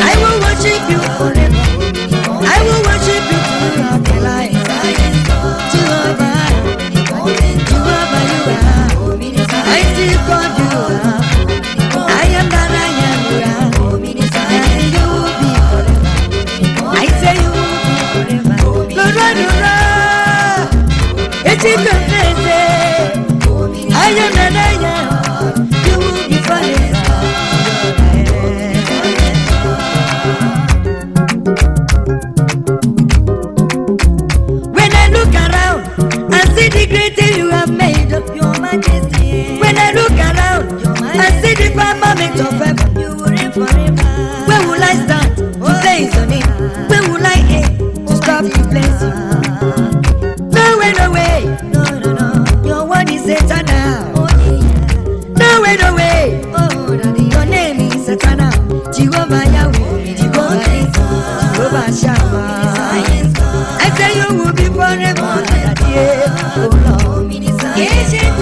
I will worship you forever. de cordura.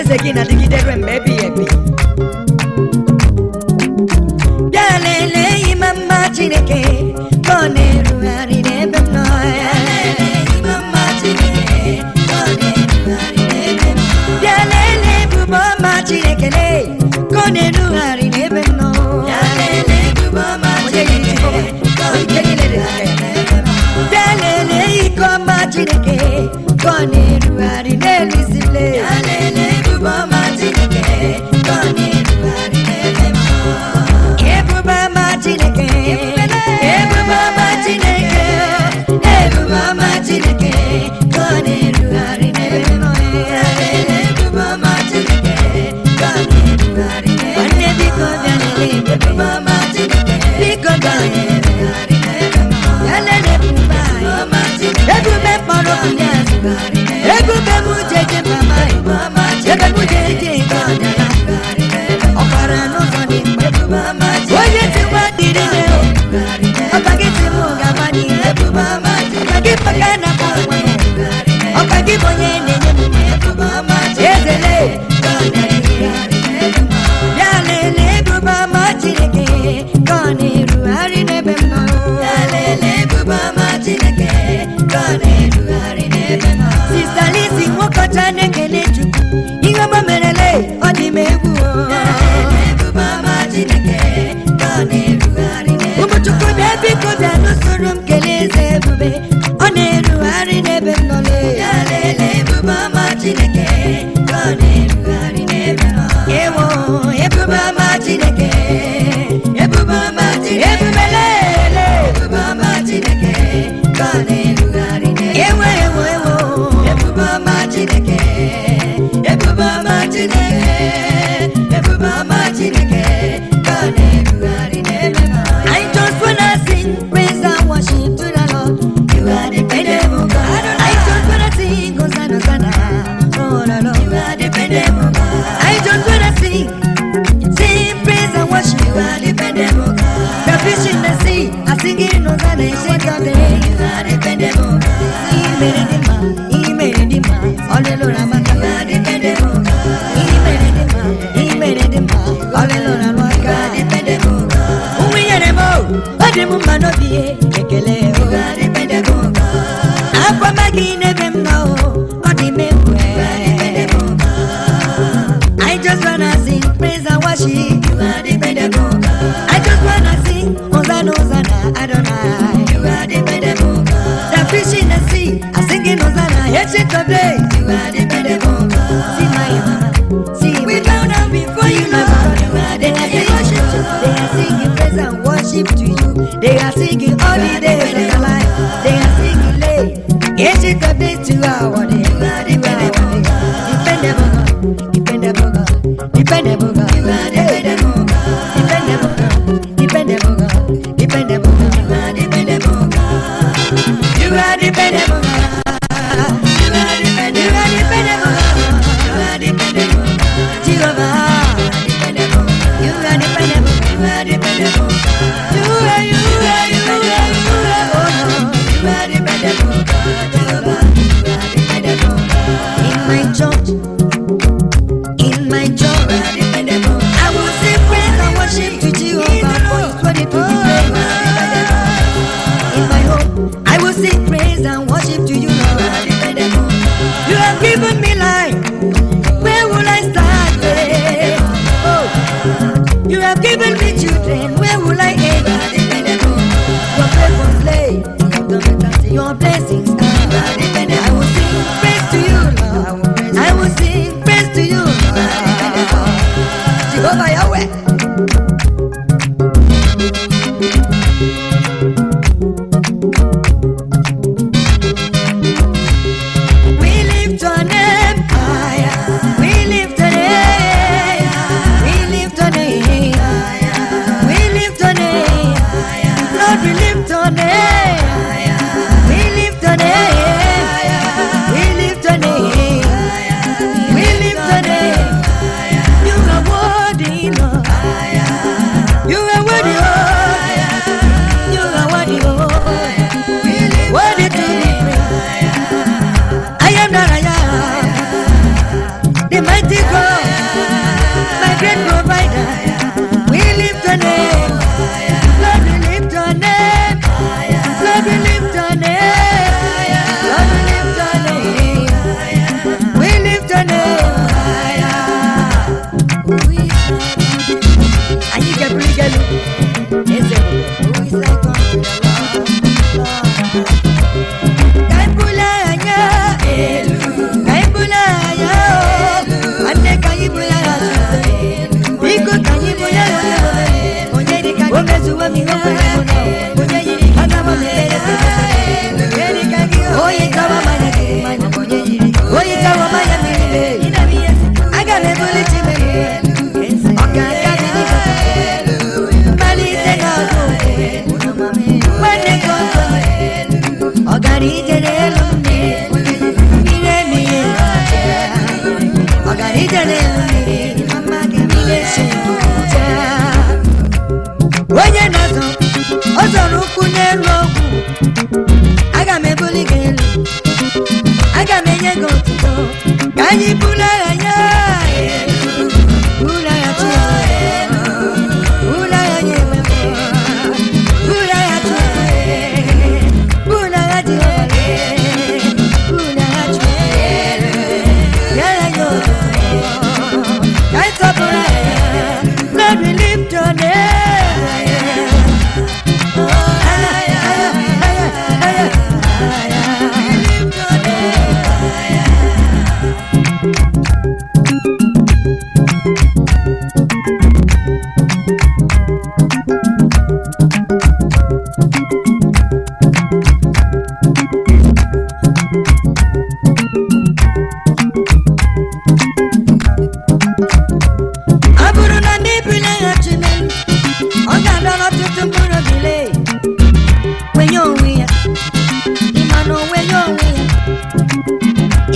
ezeki nadigidere mmebi ebi bịa lelee ime mma chineke ka ọ na-erugharị n'ebe ya bịa lelee ebube chineke ka ọ na-erugharị n'ebe m nọ chineke ka ọ María. demoka. I don't wanna see. Sing praise and worship you are the demoka. The fish in the sea are singing no God they shake on the you are the demoka. Imeredima, imeredima, olelora maka.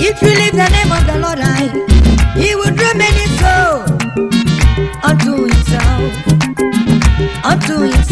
If you lift the name of the Lord I, He will draw many souls unto Himself, unto Himself.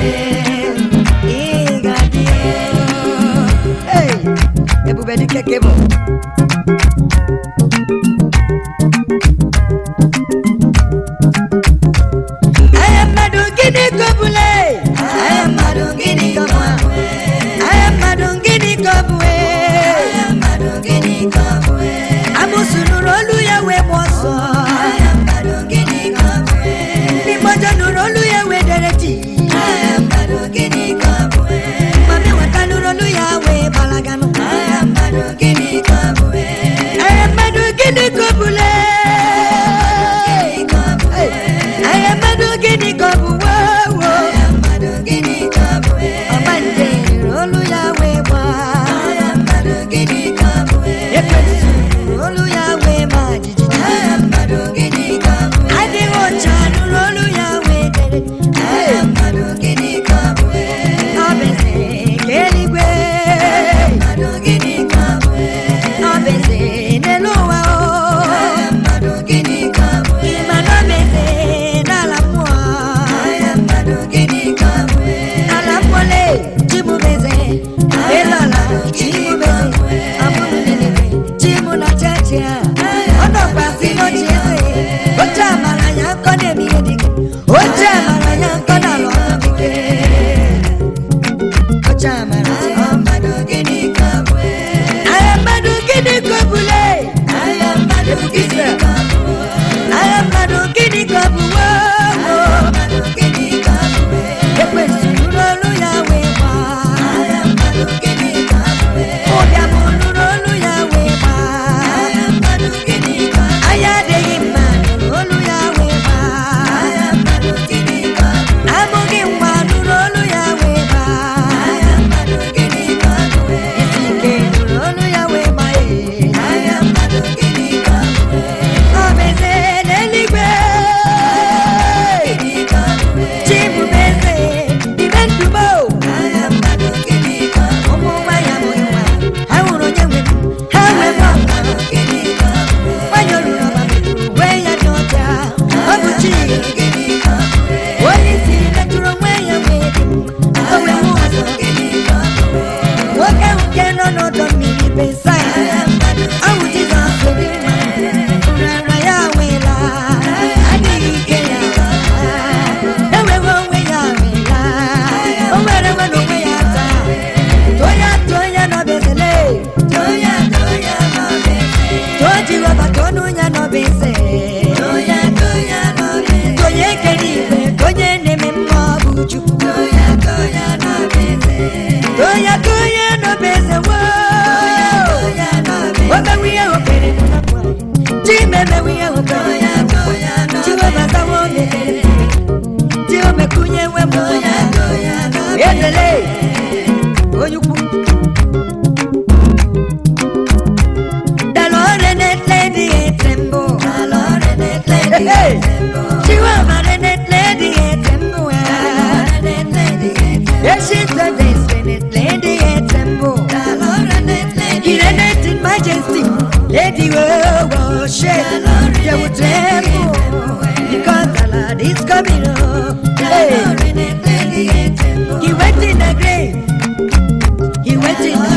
Hey, everybody, kick him up. Lady Wowo Shela Because Tempo Nikotala Disco Biro Hey He went in a grave He went in a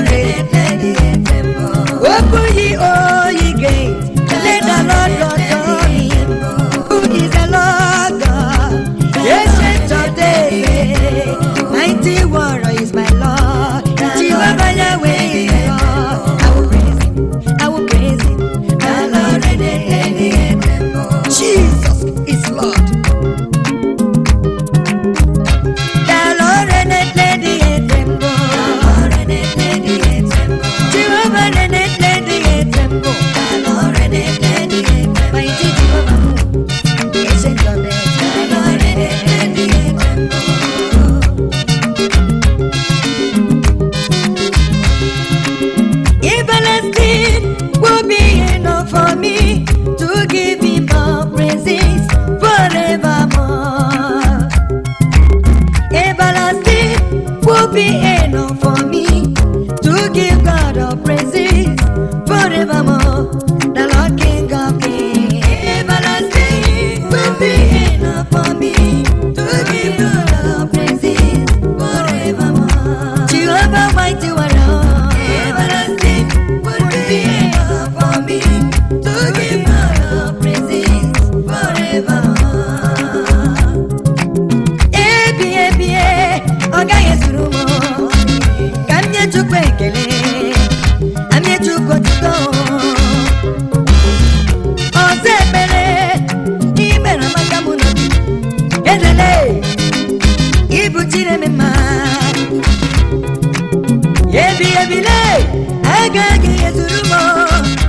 ego ego ihe zuru m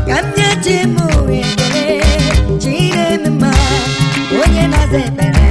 ka m nye chi m ohere chire m mma onye na-aza ekpere